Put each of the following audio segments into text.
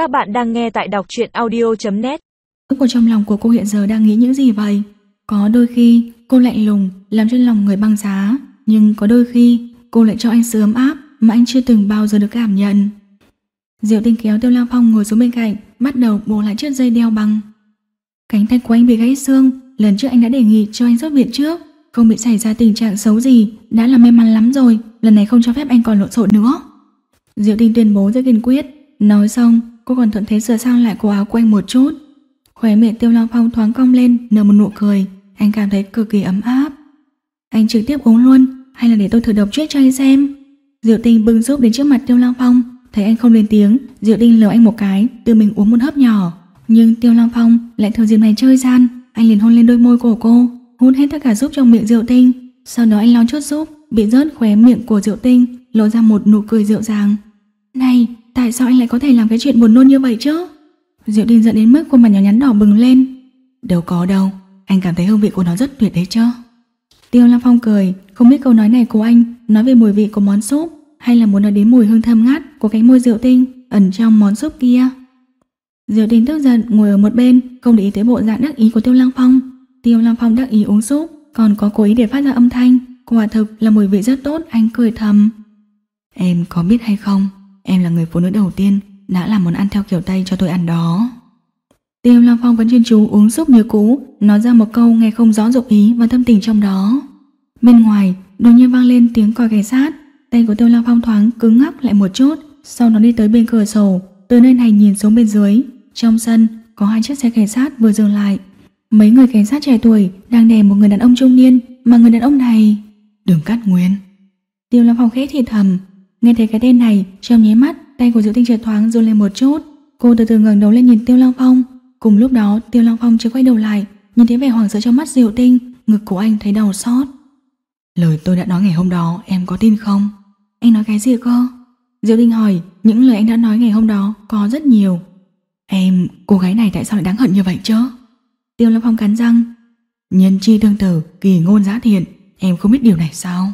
Các bạn đang nghe tại đọc truyện audio.net Của trong lòng của cô hiện giờ đang nghĩ những gì vậy? Có đôi khi cô lạnh lùng, làm cho lòng người băng giá. Nhưng có đôi khi cô lại cho anh sự ấm áp mà anh chưa từng bao giờ được cảm nhận. Diệu tinh kéo Tiêu Lang Phong ngồi xuống bên cạnh, Bắt đầu buộc lại chiếc dây đeo băng Cánh tay của anh bị gãy xương, Lần trước anh đã đề nghị cho anh xuất viện trước. Không bị xảy ra tình trạng xấu gì, Đã là may mắn lắm rồi, Lần này không cho phép anh còn lộn xộn nữa. Diệu tinh tuyên bố rất kiên quyết. Nói xong cô còn thuận thế sửa sang lại cổ áo của anh một chút. Khóe miệng Tiêu Long Phong thoáng cong lên, nở một nụ cười. Anh cảm thấy cực kỳ ấm áp. Anh trực tiếp uống luôn, Hay là để tôi thử độc trước cho anh xem? Diệu tinh bưng giúp đến trước mặt Tiêu Long Phong, Thấy anh không lên tiếng, Diệu tinh lừa anh một cái, Tự mình uống một hớp nhỏ. Nhưng Tiêu Long Phong lại thường dịp này chơi gian, Anh liền hôn lên đôi môi của cô Hút hết tất cả giúp trong miệng Diệu tinh. Sau đó anh lo chút giúp Bị rớt khóe miệng của Diệu tinh, Lộ ra một nụ cười dịu dàng. Này tại sao anh lại có thể làm cái chuyện buồn nôn như vậy chứ? Diệu Đình giận đến mức khuôn mặt nhỏ nhắn đỏ bừng lên. Đâu có đâu, Anh cảm thấy hương vị của nó rất tuyệt đấy chứ. Tiêu Lam Phong cười, Không biết câu nói này của anh Nói về mùi vị của món súp Hay là muốn nói đến mùi hương thơm ngát Của cánh môi Diệu tinh ẩn trong món súp kia. Diệu Đình tức giận ngồi ở một bên, Không để ý tới bộ dạng đắc ý của Tiêu Lam Phong. Tiêu Lam Phong đắc ý uống súp, Còn có cố ý để phát ra âm thanh. Quả thực là mùi vị rất tốt, anh cười thầm. Em có biết hay không Em là người phụ nữ đầu tiên Đã làm món ăn theo kiểu Tây cho tôi ăn đó. Tiêu Long Phong vẫn chuyên chú uống súp như cũ, Nói ra một câu nghe không rõ dụng ý Và tâm tình trong đó. Bên ngoài, đột nhiên vang lên tiếng còi cảnh sát. Tay của Tiêu Long Phong thoáng cứng ngắc lại một chút, Sau đó đi tới bên cửa sổ. Từ nơi này nhìn xuống bên dưới, Trong sân có hai chiếc xe cảnh sát vừa dừng lại. Mấy người cảnh sát trẻ tuổi Đang đè một người đàn ông trung niên, Mà người đàn ông này đường cắt nguyên. Tiêu Long Phong khẽ thì thầm Nghe thấy cái tên này trong nháy mắt Tay của Diệu Tinh chợt thoáng run lên một chút. Cô từ từ ngẩng đầu lên nhìn Tiêu Lăng Phong. Cùng lúc đó Tiêu Lăng Phong chưa quay đầu lại Nhìn thấy vẻ hoảng sợ trong mắt Diệu Tinh. Ngực của anh thấy đau xót. Lời tôi đã nói ngày hôm đó em có tin không? Anh nói cái gì cơ? Diệu Tinh hỏi Những lời anh đã nói ngày hôm đó có rất nhiều. Em, cô gái này tại sao lại đáng hận như vậy chứ? Tiêu Lâm Phong cắn răng. Nhân chi tương tử, kỳ ngôn giá thiện Em không biết điều này sao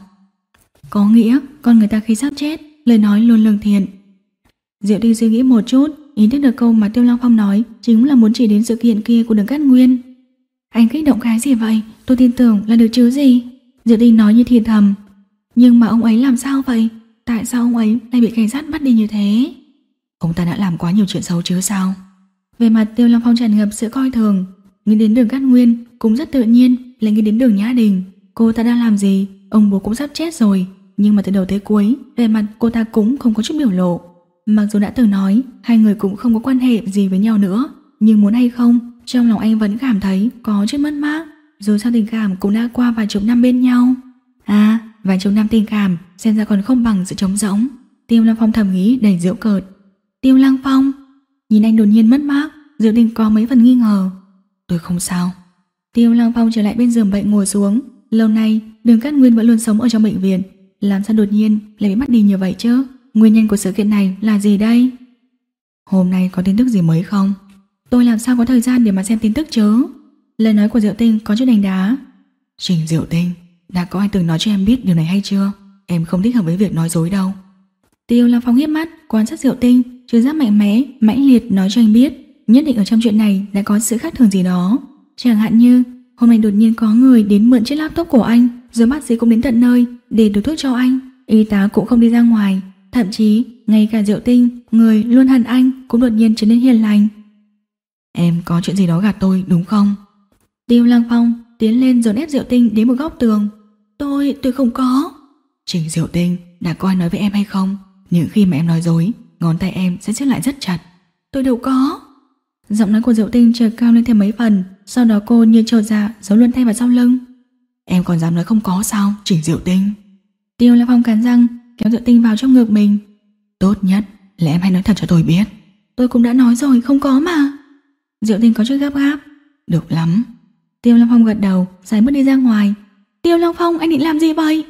có nghĩa, con người ta khi sắp chết Lời nói luôn lương thiện. Diệu Tinh suy nghĩ một chút Ý thức được câu mà Tiêu Long Phong nói Chính là muốn chỉ đến sự kiện kia của đường cát nguyên. Anh kích động cái gì vậy? Tôi tin tưởng là được chứ gì? Diệu Tinh nói như thiền thầm. Nhưng mà ông ấy làm sao vậy? Tại sao ông ấy lại bị cảnh sát bắt đi như thế? Ông ta đã làm quá nhiều chuyện xấu chứ sao? Về mặt Tiêu Long Phong tràn ngập sự coi thường. Nghĩ đến đường Cát Nguyên cũng rất tự nhiên Lại nghĩ đến đường Nhã Đình. Cô ta đang làm gì? Ông bố cũng sắp chết rồi, Nhưng mà từ đầu tới cuối Về mặt cô ta cũng không có chút biểu lộ. Mặc dù đã từng nói, Hai người cũng không có quan hệ gì với nhau nữa, Nhưng muốn hay không, Trong lòng anh vẫn cảm thấy có chút mất mát. Dù sao tình cảm cũng đã qua vài chục năm bên nhau. À vài chục năm tình cảm, Xem ra còn không bằng sự trống rỗng. Tiêu Lăng Phong thầm nghĩ, đầy rượu cợt. Tiêu Lăng Phong, Nhìn anh đột nhiên mất mát Diệu Đình có mấy phần nghi ngờ. Tôi không sao. Tiêu Lăng Phong trở lại bên giường bệnh ngồi xuống. Lâu nay đường Cát Nguyên vẫn luôn sống ở trong bệnh viện. Làm sao đột nhiên lại bị bắt đi như vậy chứ? Nguyên nhân của sự kiện này là gì đây? Hôm nay có tin tức gì mới không? Tôi làm sao có thời gian để mà xem tin tức chứ? Lời nói của Diệu Tinh có chút đánh đá. Trình Diệu Tinh Đã có ai từng nói cho em biết điều này hay chưa? Em không thích hợp với việc nói dối đâu. Tiêu Lăng Phong hiếp mắt quan sát Diệu Tinh Chứ giác mạnh mẽ, mãnh liệt nói cho anh biết Nhất định ở trong chuyện này đã có sự khác thường gì đó. Chẳng hạn như Hôm nay đột nhiên có người đến mượn chiếc laptop của anh. Rồi bác sĩ cũng đến tận nơi Để đổi thuốc cho anh. Y tá cũng không đi ra ngoài. Thậm chí ngay cả Diệu Tinh Người luôn hận anh cũng đột nhiên trở nên hiền lành. Em có chuyện gì đó gạt tôi đúng không? Tiêu Lăng Phong tiến lên dồn ép Diệu Tinh đến một góc tường. Tôi, tôi không có. Trình Diệu Tinh đã có ai nói với em hay không? Những khi mà em nói dối Ngón tay em sẽ siết lại rất chặt. Tôi đâu có Giọng nói của Diệu Tinh trở cao lên thêm mấy phần, Sau đó cô như trột dạ giấu luôn tay vào sau lưng. Em còn dám nói không có sao chỉnh Diệu Tinh. Tiêu La Phong cắn răng, kéo Diệu Tinh vào trong ngực mình. Tốt nhất là em hãy nói thật cho tôi biết. Tôi cũng đã nói rồi, không có mà. Diệu Tinh có chút gấp gáp. Được lắm. Tiêu Long Phong gật đầu Giải bước đi ra ngoài. Tiêu Long Phong, anh định làm gì vậy?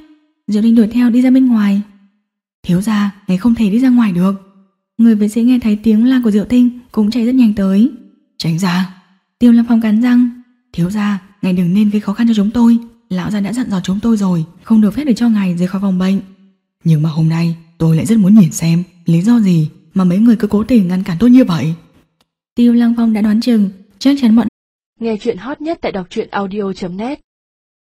Diệu Tinh đuổi theo đi ra bên ngoài. Thiếu ra ngày không thể đi ra ngoài được. Người vệ sĩ nghe thấy tiếng la của Diệu Tinh Cũng chạy rất nhanh tới. Tránh ra. Tiêu Long Phong cắn răng. Thiếu ra ngài đừng nên gây khó khăn cho chúng tôi. Lão gia đã dặn dò chúng tôi rồi Không được phép để cho ngài rời khỏi phòng bệnh. Nhưng mà hôm nay tôi lại rất muốn nhìn xem Lý do gì mà mấy người cứ cố tình ngăn cản tôi như vậy? Tiêu Lăng Phong đã đoán chừng, chắc chắn bọn Nghe chuyện hot nhất tại đọc truyện audio.net